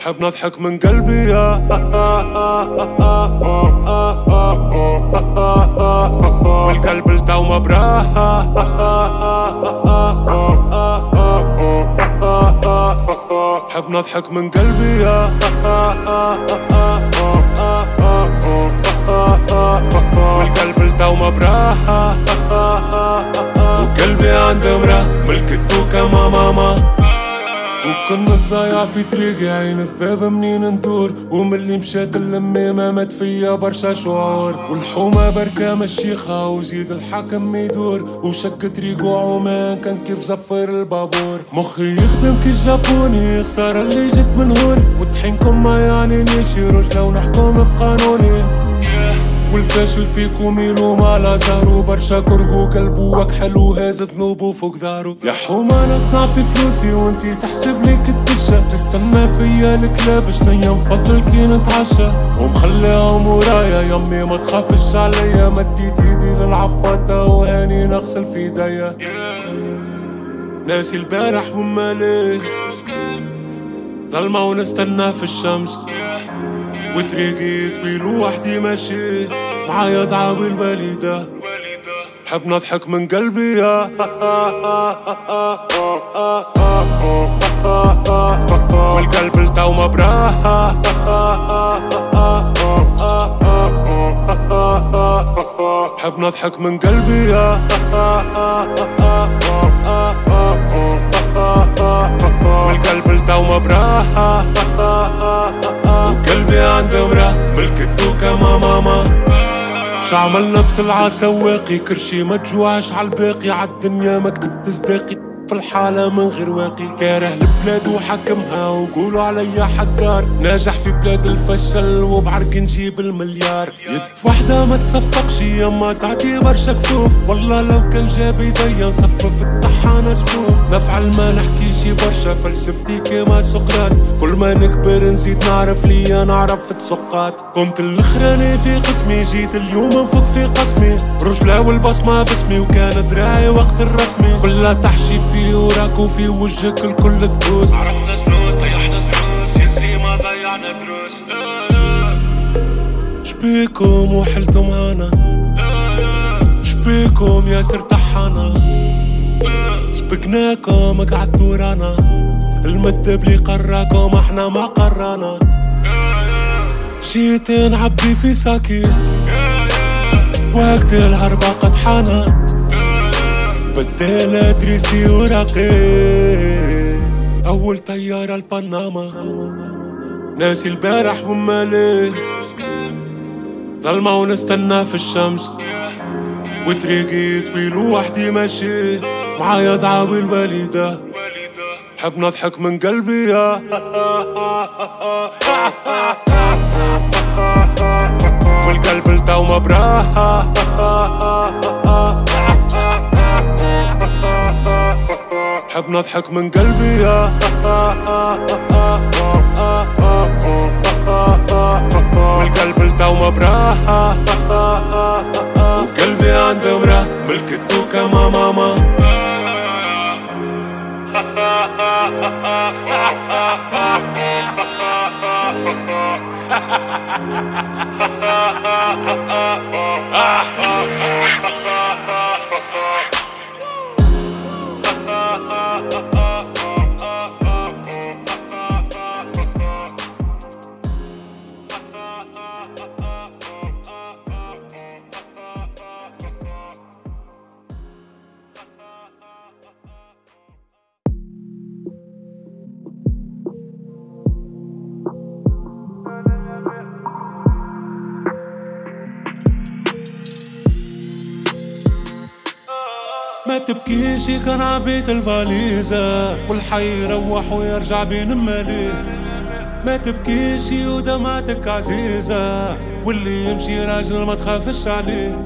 حب نضحك من قلبي يا والقلب التو مبراه حب نضحك من قلبي يا والقلب التو مبراه وقلبي عند مراه ملكته كما ماما. وكنا ضايع في طريقي عين ذباب منين ندور؟ وملي مشات اللمامة مات فيا برشا شعور. والحومة بركة مشيخة وزيد الحاكم يدور. وشك طريقه عمان كان كيف زفر البابور. مخي يخدم كي جابوني خسارة اللي جت من هون. وطحينكم ما يعني نيشي رجلة ونحكم بقانوني. والفاشل فيكم يلوم على زهرو برشا كرهو قلبو حلو هاز ذنوبو فوق ظهرو يا حومة نصنع في فلوسي وانتي تحسب لي كدشة. تستنى فيا الكلاب شنيا نفضل كي نتعشى. ومخليهم ورايا يمي ما تخافش عليا. مديت ايدي للعفاطة وهاني نغسل في ايديا ناسي البارح وما ليه ظلمة ونستنى في الشمس. وطريقي طويل وحدي ماشي. معايا دعاوي الوالدة حب نضحك من قلبي. يا والقلب التو مبراه. حب نضحك من قلبي. يا والقلب التو مبراه. وقلبي عند مراه ملكته كما ماما. شعملنا بسلعة؟ سواقي كرشي ما تجوعش عالباقي عالدنيا مكتب تصداقي في الحالة من غير واقي كاره. البلاد وحكمها وقولوا عليا حكار ناجح في بلاد الفشل وبعرق نجيب المليار. يد وحدة ما تصفقش يما تعطي برشا كفوف والله لو كان جاب يديا نصفف الطحانة صفوف نفعل ما نحكيش برشا فلسفتي كيما سقراط. كل ما نكبر نزيد نعرف ليا نعرف تسقات كنت الأخراني في قسمي جيت اليوم نفك في قسمي. رجلة والبصمة باسمي وكان ذراعي وقت الرسمي. كلها تحشي في في وراك وفي وجهك الكل تبوس عرفنا سنوس طيحنا سنوس يا سي ما ضيعنا دروس. شبيكم وحلتوا معانا شبيكم يا سر طحانا سبقناكم قعدتوا ورانا المدب اللي قراكم إحنا ما قرانا. جيت نعبي في ساكي وقت الهربة قد حانا. بدالة تريستي وراقي. أول طيارة لبناما ناسي البارح وما ليه ظلمة ونستنى في الشمس. وطريقي طويل وحدي ماشي. معايا دعاوي الوالدة. حب نضحك من قلبي. يا والقلب التو مبراه. حب نضحك من قلبي يا والقلب التو مبراه وقلبي عند مراه ملكته كما ماما ما تبكيش كان عبيت الفاليزة والحي يروح ويرجع بين مالي ما تبكيش ودمعتك عزيزة واللي يمشي راجل ما تخافش عليه.